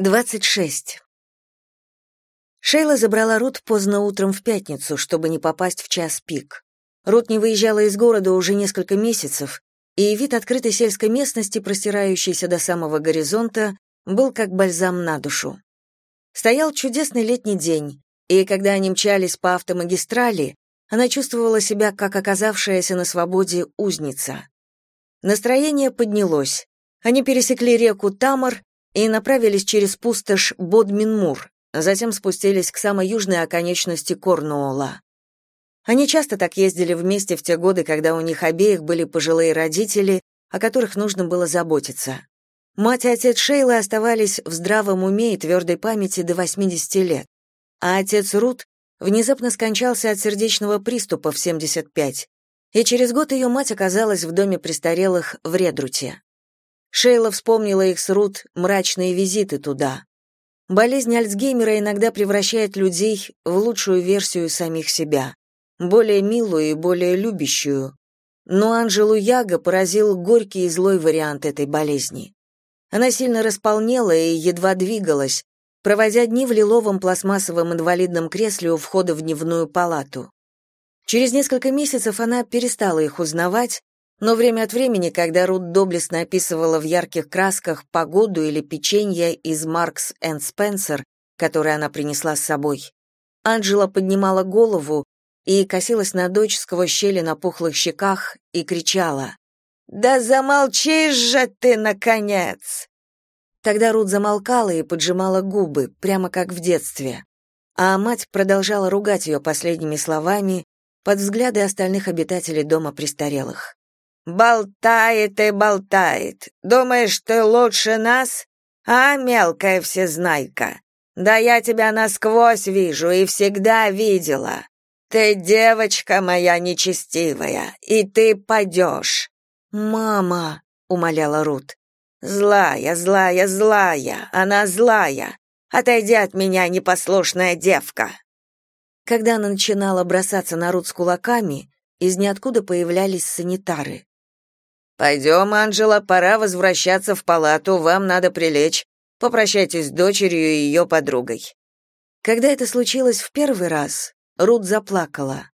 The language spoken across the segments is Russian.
26. Шейла забрала Рут поздно утром в пятницу, чтобы не попасть в час пик. Рут не выезжала из города уже несколько месяцев, и вид открытой сельской местности, простирающейся до самого горизонта, был как бальзам на душу. Стоял чудесный летний день, и когда они мчались по автомагистрали, она чувствовала себя как оказавшаяся на свободе узница. Настроение поднялось. Они пересекли реку Тамар и направились через пустошь Бодминмур, затем спустились к самой южной оконечности Корнуола. Они часто так ездили вместе в те годы, когда у них обеих были пожилые родители, о которых нужно было заботиться. Мать и отец Шейлы оставались в здравом уме и твердой памяти до 80 лет, а отец Рут внезапно скончался от сердечного приступа в 75, и через год ее мать оказалась в доме престарелых в Редруте. Шейла вспомнила их с Рут мрачные визиты туда. Болезнь Альцгеймера иногда превращает людей в лучшую версию самих себя, более милую и более любящую. Но Анжелу Яго поразил горький и злой вариант этой болезни. Она сильно располнела и едва двигалась, проводя дни в лиловом пластмассовом инвалидном кресле у входа в дневную палату. Через несколько месяцев она перестала их узнавать, но время от времени, когда Рут доблестно описывала в ярких красках погоду или печенье из Маркс энд Спенсер, которое она принесла с собой, Анджела поднимала голову и косилась на дочь сквозь щели на пухлых щеках и кричала «Да замолчишь же ты, наконец!» Тогда Рут замолкала и поджимала губы, прямо как в детстве. А мать продолжала ругать ее последними словами под взгляды остальных обитателей дома престарелых. Болтает и болтает. Думаешь, ты лучше нас? А, мелкая всезнайка. Да я тебя насквозь вижу и всегда видела. Ты девочка моя нечестивая, и ты падешь». «Мама», — умоляла Рут. «Злая, злая, злая, она злая. Отойди от меня, непослушная девка». Когда она начинала бросаться на Рут с кулаками, из ниоткуда появлялись санитары. «Пойдем, Анжела, пора возвращаться в палату, вам надо прилечь. Попрощайтесь с дочерью и ее подругой». Когда это случилось в первый раз, Рут заплакала.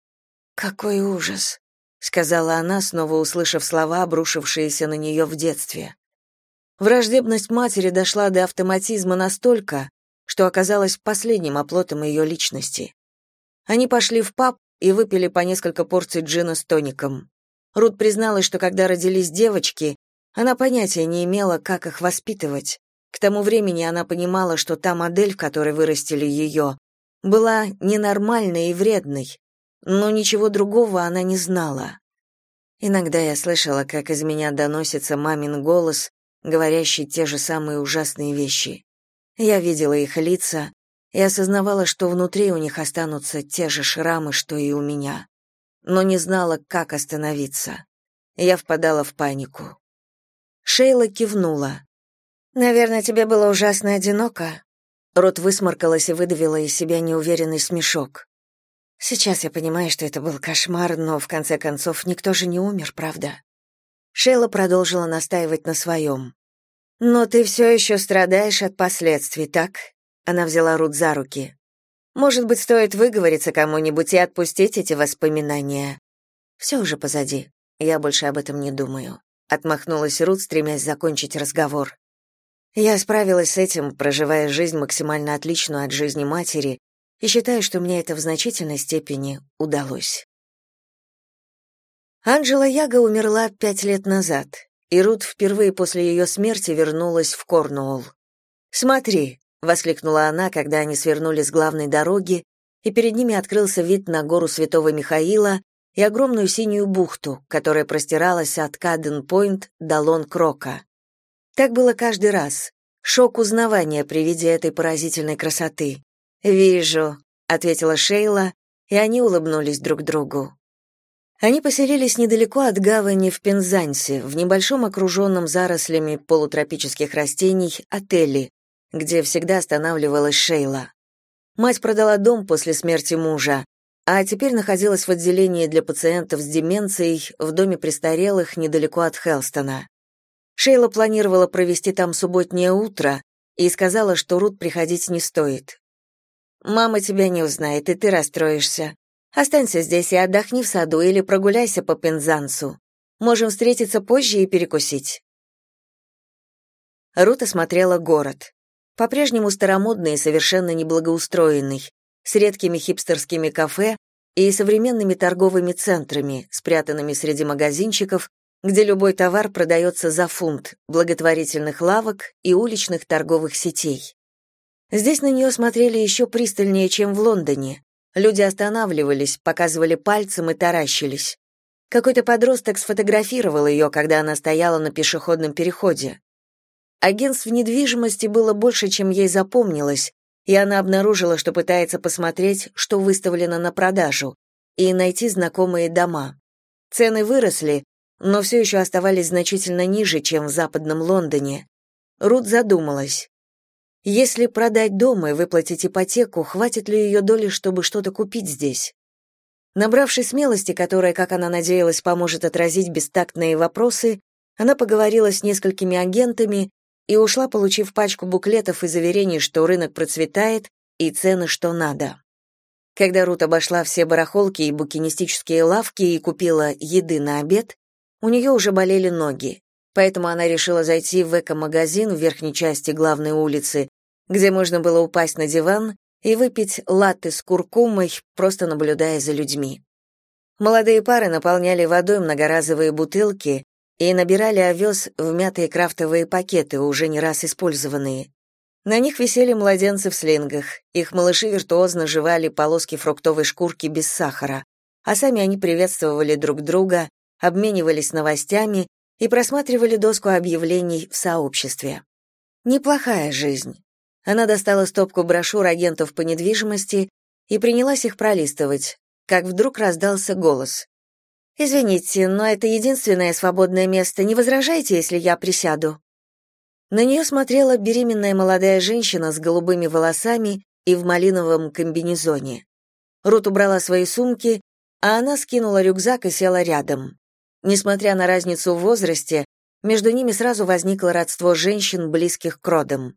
«Какой ужас», — сказала она, снова услышав слова, обрушившиеся на нее в детстве. Враждебность матери дошла до автоматизма настолько, что оказалась последним оплотом ее личности. Они пошли в паб и выпили по несколько порций джина с тоником. Рут призналась, что когда родились девочки, она понятия не имела, как их воспитывать. К тому времени она понимала, что та модель, в которой вырастили ее, была ненормальной и вредной, но ничего другого она не знала. Иногда я слышала, как из меня доносится мамин голос, говорящий те же самые ужасные вещи. Я видела их лица и осознавала, что внутри у них останутся те же шрамы, что и у меня но не знала, как остановиться. Я впадала в панику. Шейла кивнула. «Наверное, тебе было ужасно одиноко?» Рот высморкалась и выдавила из себя неуверенный смешок. «Сейчас я понимаю, что это был кошмар, но в конце концов никто же не умер, правда?» Шейла продолжила настаивать на своем. «Но ты все еще страдаешь от последствий, так?» Она взяла Рут за руки. Может быть, стоит выговориться кому-нибудь и отпустить эти воспоминания. Все уже позади. Я больше об этом не думаю. Отмахнулась Рут, стремясь закончить разговор. Я справилась с этим, проживая жизнь максимально отличную от жизни матери, и считаю, что мне это в значительной степени удалось. Анжела Яга умерла пять лет назад, и Рут впервые после ее смерти вернулась в Корнуолл. «Смотри», воскликнула она, когда они свернули с главной дороги, и перед ними открылся вид на гору Святого Михаила и огромную синюю бухту, которая простиралась от Каден-Пойнт до Лон-Крока. Так было каждый раз. Шок узнавания при виде этой поразительной красоты. «Вижу», — ответила Шейла, и они улыбнулись друг другу. Они поселились недалеко от гавани в Пензансе, в небольшом окруженном зарослями полутропических растений отеле, где всегда останавливалась Шейла. Мать продала дом после смерти мужа, а теперь находилась в отделении для пациентов с деменцией в доме престарелых недалеко от Хелстона. Шейла планировала провести там субботнее утро, и сказала, что Рут приходить не стоит. «Мама тебя не узнает, и ты расстроишься. Останься здесь и отдохни в саду или прогуляйся по Пензансу. Можем встретиться позже и перекусить». Рут осмотрела город. По-прежнему старомодный и совершенно неблагоустроенный, с редкими хипстерскими кафе и современными торговыми центрами, спрятанными среди магазинчиков, где любой товар продается за фунт, благотворительных лавок и уличных торговых сетей. Здесь на нее смотрели еще пристальнее, чем в Лондоне. Люди останавливались, показывали пальцем и таращились. Какой-то подросток сфотографировал ее, когда она стояла на пешеходном переходе. Агентств недвижимости было больше, чем ей запомнилось, и она обнаружила, что пытается посмотреть, что выставлено на продажу, и найти знакомые дома. Цены выросли, но все еще оставались значительно ниже, чем в западном Лондоне. Рут задумалась. Если продать дом и выплатить ипотеку, хватит ли ее доли, чтобы что-то купить здесь? Набравшись смелости, которая, как она надеялась, поможет отразить бестактные вопросы, она поговорила с несколькими агентами и ушла, получив пачку буклетов и заверений, что рынок процветает и цены что надо. Когда Рут обошла все барахолки и букинистические лавки и купила еды на обед, у нее уже болели ноги, поэтому она решила зайти в эко-магазин в верхней части главной улицы, где можно было упасть на диван и выпить латте с куркумой, просто наблюдая за людьми. Молодые пары наполняли водой многоразовые бутылки и набирали овес в мятые крафтовые пакеты, уже не раз использованные. На них висели младенцы в слингах, их малыши виртуозно жевали полоски фруктовой шкурки без сахара, а сами они приветствовали друг друга, обменивались новостями и просматривали доску объявлений в сообществе. Неплохая жизнь. Она достала стопку брошюр агентов по недвижимости и принялась их пролистывать, как вдруг раздался голос. «Извините, но это единственное свободное место. Не возражайте, если я присяду?» На нее смотрела беременная молодая женщина с голубыми волосами и в малиновом комбинезоне. Рут убрала свои сумки, а она скинула рюкзак и села рядом. Несмотря на разницу в возрасте, между ними сразу возникло родство женщин, близких к родам.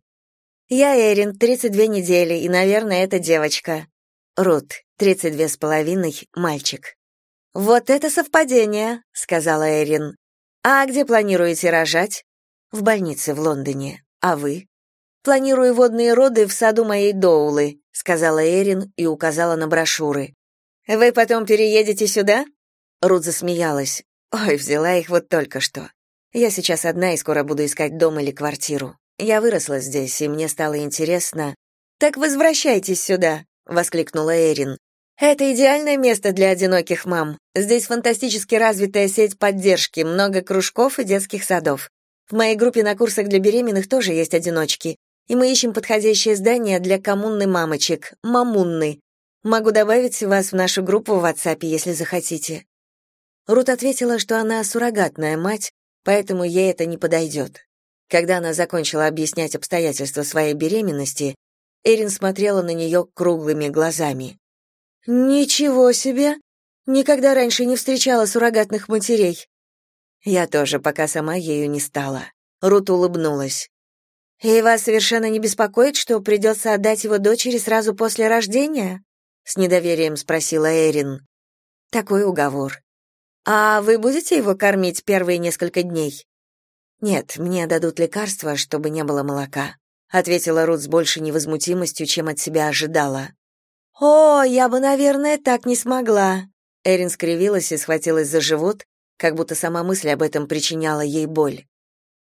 «Я Эрин, 32 недели, и, наверное, это девочка». Рут, 32 с половиной, мальчик. «Вот это совпадение», — сказала Эрин. «А где планируете рожать?» «В больнице в Лондоне. А вы?» «Планирую водные роды в саду моей Доулы», — сказала Эрин и указала на брошюры. «Вы потом переедете сюда?» Рут засмеялась. Ой, взяла их вот только что. Я сейчас одна и скоро буду искать дом или квартиру. Я выросла здесь, и мне стало интересно. Так возвращайтесь сюда, воскликнула Эрин. Это идеальное место для одиноких мам. Здесь фантастически развитая сеть поддержки, много кружков и детских садов. В моей группе на курсах для беременных тоже есть одиночки, и мы ищем подходящее здание для коммунны мамочек, мамунны. Могу добавить вас в нашу группу в WhatsApp, если захотите. Рут ответила, что она суррогатная мать, поэтому ей это не подойдет. Когда она закончила объяснять обстоятельства своей беременности, Эрин смотрела на нее круглыми глазами. «Ничего себе! Никогда раньше не встречала суррогатных матерей». Я тоже, пока сама ею не стала. Рут улыбнулась. «И вас совершенно не беспокоит, что придется отдать его дочери сразу после рождения?» — с недоверием спросила Эрин. «Такой уговор. А вы будете его кормить первые несколько дней? Нет, мне дадут лекарства, чтобы не было молока, ответила Рут с большей невозмутимостью, чем от себя ожидала. О, я бы, наверное, так не смогла. Эрин скривилась и схватилась за живот, как будто сама мысль об этом причиняла ей боль.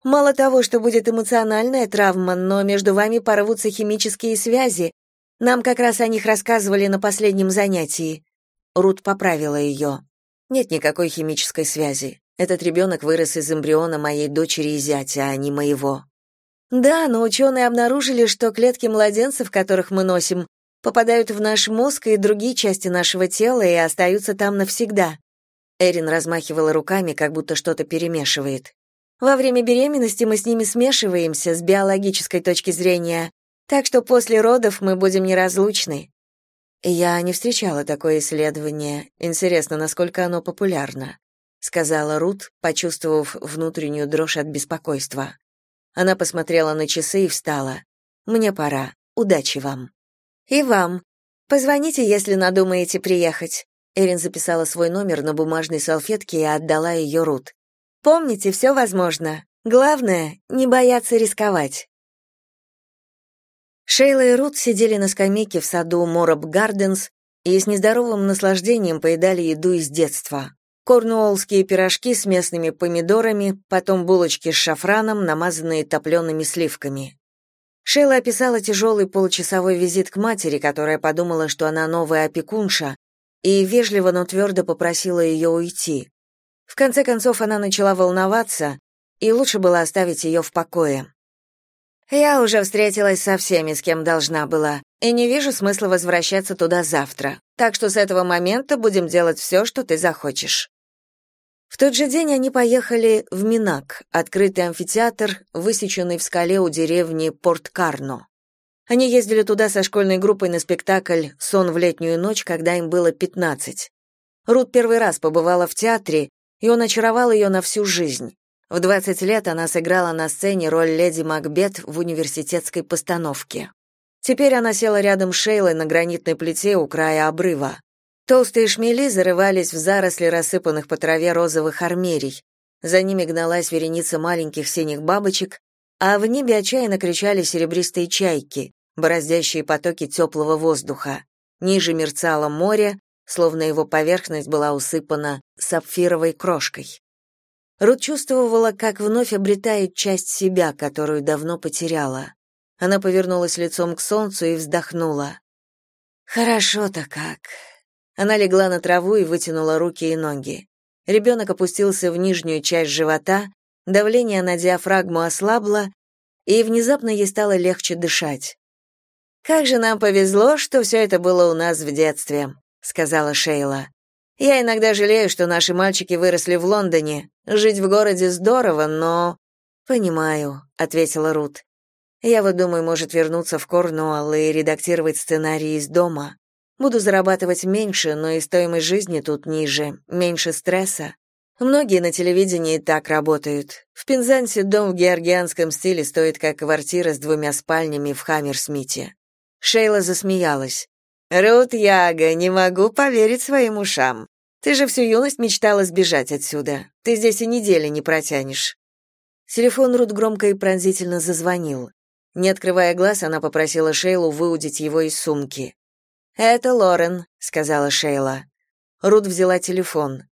Мало того, что будет эмоциональная травма, но между вами порвутся химические связи. Нам как раз о них рассказывали на последнем занятии. Рут поправила ее. Нет никакой химической связи. Этот ребенок вырос из эмбриона моей дочери и зятя, а не моего. Да, но ученые обнаружили, что клетки младенцев, которых мы носим, попадают в наш мозг и другие части нашего тела и остаются там навсегда. Эрин размахивала руками, как будто что-то перемешивает. Во время беременности мы с ними смешиваемся с биологической точки зрения, так что после родов мы будем неразлучны. Я не встречала такое исследование. Интересно, насколько оно популярно, сказала Рут, почувствовав внутреннюю дрожь от беспокойства. Она посмотрела на часы и встала. Мне пора. Удачи вам. И вам. Позвоните, если надумаете приехать. Эрин записала свой номер на бумажной салфетке и отдала ее Рут. Помните, все возможно. Главное не бояться рисковать. Шейла и Рут сидели на скамейке в саду Мороб Гарденс и с нездоровым наслаждением поедали еду из детства. Корнуоллские пирожки с местными помидорами, потом булочки с шафраном, намазанные топлеными сливками. Шейла описала тяжелый получасовой визит к матери, которая подумала, что она новая опекунша, и вежливо, но твердо попросила ее уйти. В конце концов она начала волноваться, и лучше было оставить ее в покое. Я уже встретилась со всеми, с кем должна была, и не вижу смысла возвращаться туда завтра. Так что с этого момента будем делать все, что ты захочешь. В тот же день они поехали в Минак, открытый амфитеатр, высеченный в скале у деревни Порт-Карно. Они ездили туда со школьной группой на спектакль «Сон в летнюю ночь», когда им было 15. Рут первый раз побывала в театре, и он очаровал ее на всю жизнь. В 20 лет она сыграла на сцене роль леди Макбет в университетской постановке. Теперь она села рядом с Шейлой на гранитной плите у края обрыва. Толстые шмели зарывались в заросли рассыпанных по траве розовых армерий. За ними гналась вереница маленьких синих бабочек, а в небе отчаянно кричали серебристые чайки, бороздящие потоки теплого воздуха. Ниже мерцало море, словно его поверхность была усыпана сапфировой крошкой. Рут чувствовала, как вновь обретает часть себя, которую давно потеряла. Она повернулась лицом к солнцу и вздохнула. «Хорошо-то как». Она легла на траву и вытянула руки и ноги. Ребенок опустился в нижнюю часть живота, давление на диафрагму ослабло, и внезапно ей стало легче дышать. «Как же нам повезло, что все это было у нас в детстве», — сказала Шейла. Я иногда жалею, что наши мальчики выросли в Лондоне. Жить в городе здорово, но Понимаю, ответила Рут. Я вот думаю, может вернуться в Корнуолл и редактировать сценарий из дома. Буду зарабатывать меньше, но и стоимость жизни тут ниже, меньше стресса. Многие на телевидении так работают. В Пензансе дом в георгианском стиле стоит как квартира с двумя спальнями в Хаммерсмите. Шейла засмеялась. Рут Яга, не могу поверить своим ушам. Ты же всю юность мечтала сбежать отсюда. Ты здесь и недели не протянешь. Телефон Рут громко и пронзительно зазвонил. Не открывая глаз, она попросила Шейлу выудить его из сумки. «Это Лорен», — сказала Шейла. Рут взяла телефон.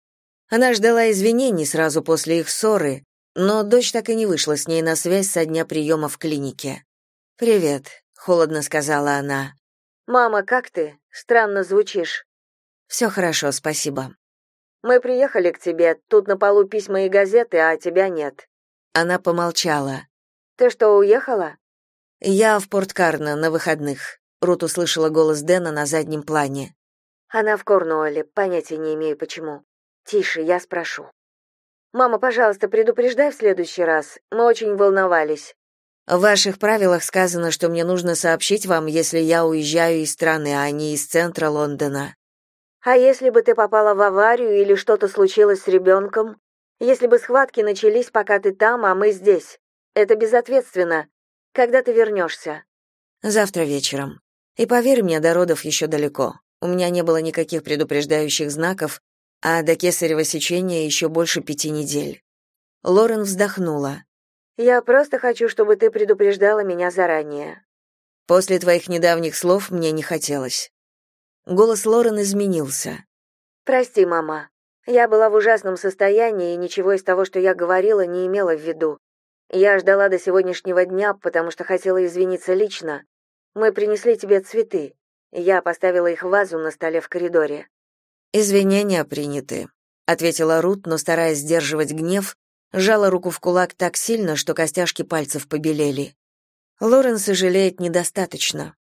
Она ждала извинений сразу после их ссоры, но дочь так и не вышла с ней на связь со дня приема в клинике. «Привет», — холодно сказала она. «Мама, как ты? Странно звучишь». «Все хорошо, спасибо». «Мы приехали к тебе, тут на полу письма и газеты, а тебя нет». Она помолчала. «Ты что, уехала?» «Я в Порт-Карно на выходных», — Рут услышала голос Дэна на заднем плане. «Она в Корнуолле, понятия не имею почему. Тише, я спрошу». «Мама, пожалуйста, предупреждай в следующий раз. Мы очень волновались». В ваших правилах сказано, что мне нужно сообщить вам, если я уезжаю из страны, а не из центра Лондона. А если бы ты попала в аварию или что-то случилось с ребенком? Если бы схватки начались, пока ты там, а мы здесь? Это безответственно. Когда ты вернешься?» Завтра вечером. И поверь мне, до родов еще далеко. У меня не было никаких предупреждающих знаков, а до кесарево сечения еще больше пяти недель. Лорен вздохнула. Я просто хочу, чтобы ты предупреждала меня заранее. После твоих недавних слов мне не хотелось. Голос Лорен изменился. Прости, мама. Я была в ужасном состоянии и ничего из того, что я говорила, не имела в виду. Я ждала до сегодняшнего дня, потому что хотела извиниться лично. Мы принесли тебе цветы. Я поставила их в вазу на столе в коридоре. Извинения приняты, ответила Рут, но стараясь сдерживать гнев, Жала руку в кулак так сильно, что костяшки пальцев побелели. Лорен сожалеет недостаточно.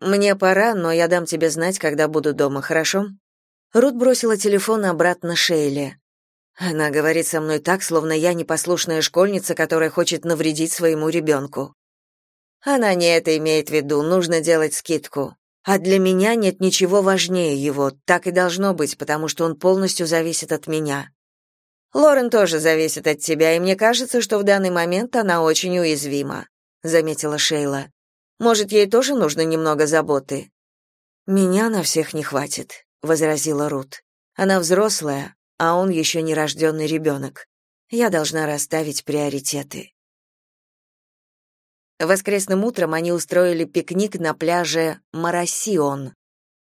Мне пора, но я дам тебе знать, когда буду дома, хорошо? Рут бросила телефон обратно Шейле. Она говорит со мной так, словно я непослушная школьница, которая хочет навредить своему ребенку. Она не это имеет в виду, нужно делать скидку. А для меня нет ничего важнее его, так и должно быть, потому что он полностью зависит от меня. Лорен тоже зависит от тебя, и мне кажется, что в данный момент она очень уязвима, заметила Шейла. Может, ей тоже нужно немного заботы?» «Меня на всех не хватит», — возразила Рут. «Она взрослая, а он еще нерожденный ребенок. Я должна расставить приоритеты». Воскресным утром они устроили пикник на пляже Марасион.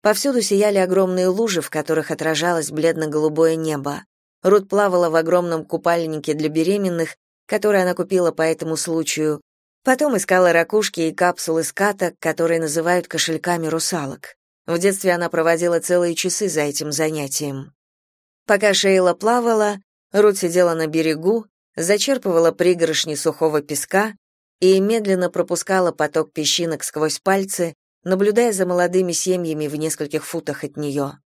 Повсюду сияли огромные лужи, в которых отражалось бледно-голубое небо. Рут плавала в огромном купальнике для беременных, который она купила по этому случаю. Потом искала ракушки и капсулы ската, которые называют кошельками русалок. В детстве она проводила целые часы за этим занятием. Пока Шейла плавала, Рут сидела на берегу, зачерпывала пригоршни сухого песка и медленно пропускала поток песчинок сквозь пальцы, наблюдая за молодыми семьями в нескольких футах от нее.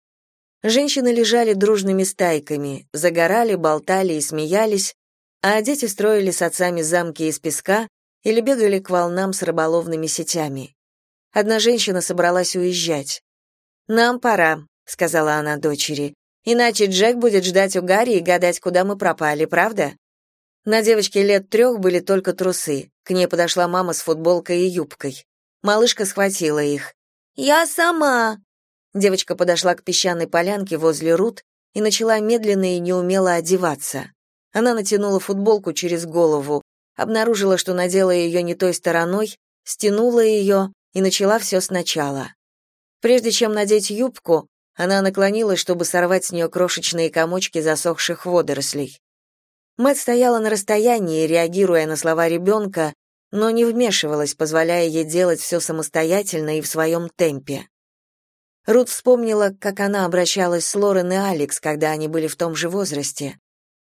Женщины лежали дружными стайками, загорали, болтали и смеялись, а дети строили с отцами замки из песка или бегали к волнам с рыболовными сетями. Одна женщина собралась уезжать. «Нам пора», — сказала она дочери, «иначе Джек будет ждать у Гарри и гадать, куда мы пропали, правда?» На девочке лет трех были только трусы. К ней подошла мама с футболкой и юбкой. Малышка схватила их. «Я сама!» Девочка подошла к песчаной полянке возле Рут и начала медленно и неумело одеваться. Она натянула футболку через голову, обнаружила, что надела ее не той стороной, стянула ее и начала все сначала. Прежде чем надеть юбку, она наклонилась, чтобы сорвать с нее крошечные комочки засохших водорослей. Мэтт стояла на расстоянии, реагируя на слова ребенка, но не вмешивалась, позволяя ей делать все самостоятельно и в своем темпе. Рут вспомнила, как она обращалась с Лорен и Алекс, когда они были в том же возрасте.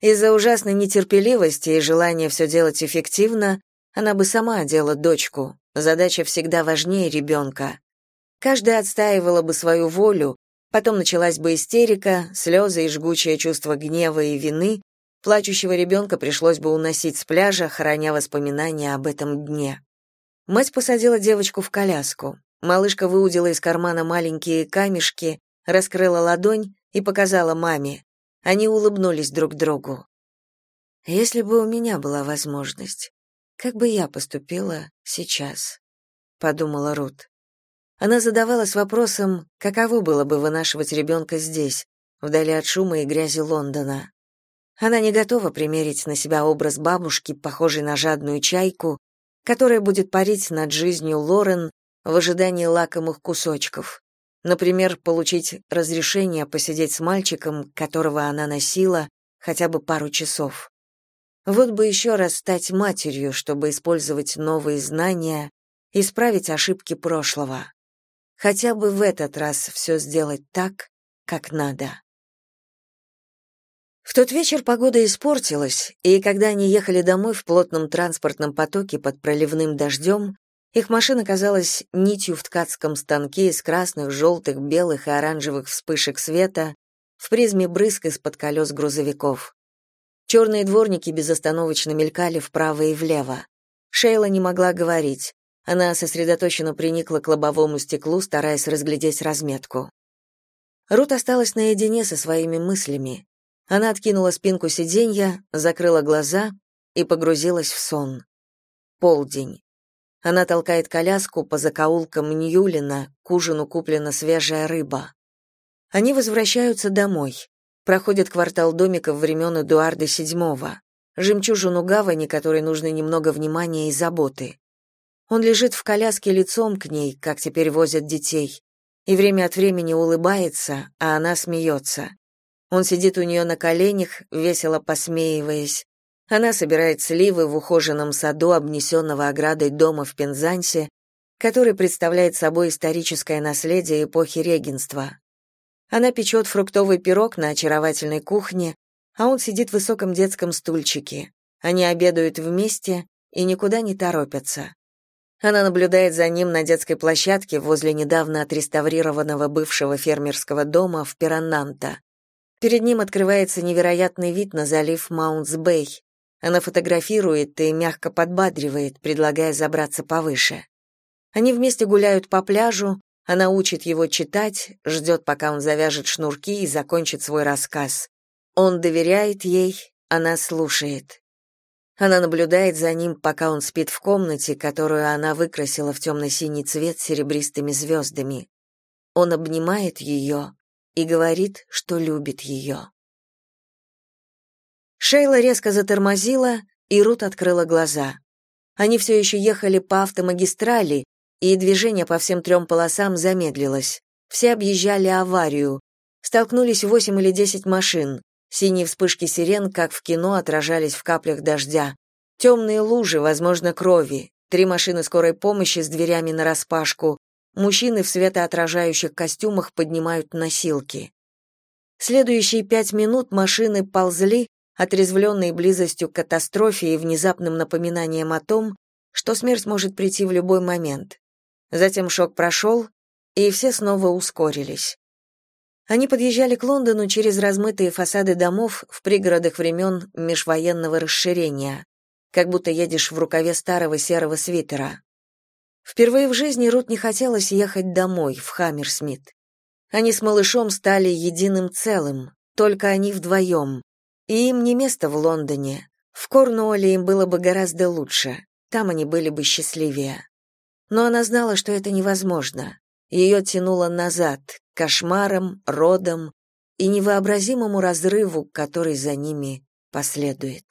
Из-за ужасной нетерпеливости и желания все делать эффективно, она бы сама одела дочку. Задача всегда важнее ребенка. Каждая отстаивала бы свою волю, потом началась бы истерика, слезы и жгучее чувство гнева и вины, Плачущего ребенка пришлось бы уносить с пляжа, храня воспоминания об этом дне. Мать посадила девочку в коляску. Малышка выудила из кармана маленькие камешки, раскрыла ладонь и показала маме. Они улыбнулись друг другу. Если бы у меня была возможность, как бы я поступила сейчас, подумала Рут. Она задавалась вопросом, каково было бы вынашивать ребенка здесь, вдали от шума и грязи Лондона. Она не готова примерить на себя образ бабушки, похожей на жадную чайку, которая будет парить над жизнью Лорен в ожидании лакомых кусочков. Например, получить разрешение посидеть с мальчиком, которого она носила, хотя бы пару часов. Вот бы еще раз стать матерью, чтобы использовать новые знания, исправить ошибки прошлого. Хотя бы в этот раз все сделать так, как надо. В тот вечер погода испортилась, и когда они ехали домой в плотном транспортном потоке под проливным дождем, их машина казалась нитью в ткацком станке из красных, желтых, белых и оранжевых вспышек света в призме брызг из-под колес грузовиков. Черные дворники безостановочно мелькали вправо и влево. Шейла не могла говорить. Она сосредоточенно приникла к лобовому стеклу, стараясь разглядеть разметку. Рут осталась наедине со своими мыслями. Она откинула спинку сиденья, закрыла глаза и погрузилась в сон. Полдень. Она толкает коляску по закоулкам Ньюлина, к ужину куплена свежая рыба. Они возвращаются домой. Проходят квартал домиков времен Эдуарда VII, жемчужину гавани, которой нужно немного внимания и заботы. Он лежит в коляске лицом к ней, как теперь возят детей, и время от времени улыбается, а она смеется. Он сидит у нее на коленях, весело посмеиваясь. Она собирает сливы в ухоженном саду, обнесенного оградой дома в Пензансе, который представляет собой историческое наследие эпохи регенства. Она печет фруктовый пирог на очаровательной кухне, а он сидит в высоком детском стульчике. Они обедают вместе и никуда не торопятся. Она наблюдает за ним на детской площадке возле недавно отреставрированного бывшего фермерского дома в Пирананта. Перед ним открывается невероятный вид на залив Маунтс-Бэй. Она фотографирует и мягко подбадривает, предлагая забраться повыше. Они вместе гуляют по пляжу, она учит его читать, ждет, пока он завяжет шнурки и закончит свой рассказ. Он доверяет ей, она слушает. Она наблюдает за ним, пока он спит в комнате, которую она выкрасила в темно-синий цвет с серебристыми звездами. Он обнимает ее и говорит, что любит ее. Шейла резко затормозила, и Рут открыла глаза. Они все еще ехали по автомагистрали, и движение по всем трем полосам замедлилось. Все объезжали аварию. Столкнулись восемь или десять машин. Синие вспышки сирен, как в кино, отражались в каплях дождя. Темные лужи, возможно, крови. Три машины скорой помощи с дверями нараспашку. Мужчины в светоотражающих костюмах поднимают носилки. Следующие пять минут машины ползли, отрезвленные близостью к катастрофе и внезапным напоминанием о том, что смерть может прийти в любой момент. Затем шок прошел, и все снова ускорились. Они подъезжали к Лондону через размытые фасады домов в пригородах времен межвоенного расширения, как будто едешь в рукаве старого серого свитера. Впервые в жизни Рут не хотелось ехать домой, в Хаммерсмит. Они с малышом стали единым целым, только они вдвоем. И им не место в Лондоне. В Корнуолле им было бы гораздо лучше. Там они были бы счастливее. Но она знала, что это невозможно. Ее тянуло назад, к кошмарам, родам и невообразимому разрыву, который за ними последует.